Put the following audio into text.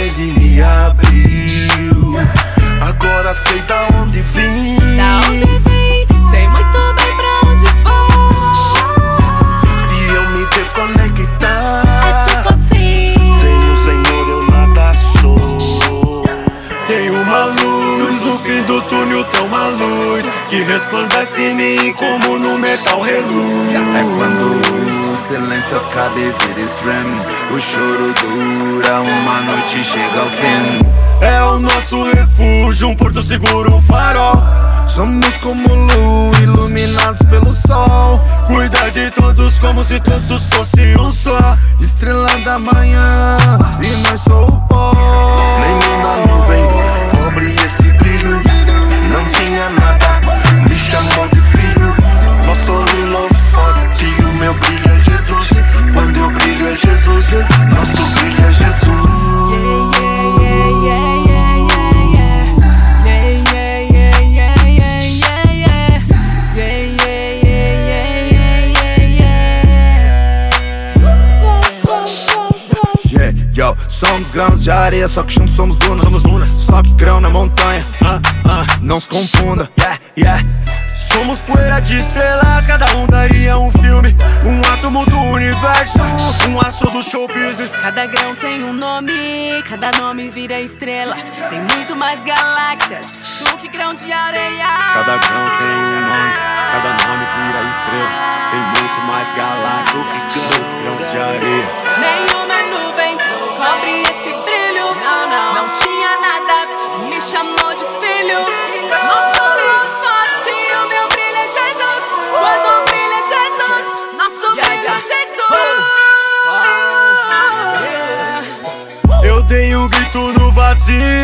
Ele me abriu. Agora sei da onde vim. Da onde vim, sei muito bem pra onde vou. Se eu me desconectar, é tipo assim. Sem o Senhor eu nada sou. Tem uma luz no fim do túnel, tão uma luz que resplandece em mim como no metal reluz. É quando silêncio acaba e vira stream O choro dura, uma noite chega ao fim. É o nosso refúgio, um porto seguro, um farol. Somos como lua, iluminados pelo sol. Cuida de todos como se todos fossem um só. Estrela da manhã, e nós sou o Jesus, nosso brilho é Jesus. Yo, somos grãos de areia, só que juntos somos dunas. Somos dunas. Só que grão na montanha, uh, uh, não se confunda. Yeah, yeah. Somos poeira de estrelas, cada um daria um filme. Um átomo do universo, um aço do show business. Cada grão tem um nome, cada nome vira estrela. Tem muito mais galáxias do que grão de areia. Cada grão tem um nome, cada nome vira estrela. Tem muito mais galáxias do que grão de areia Eu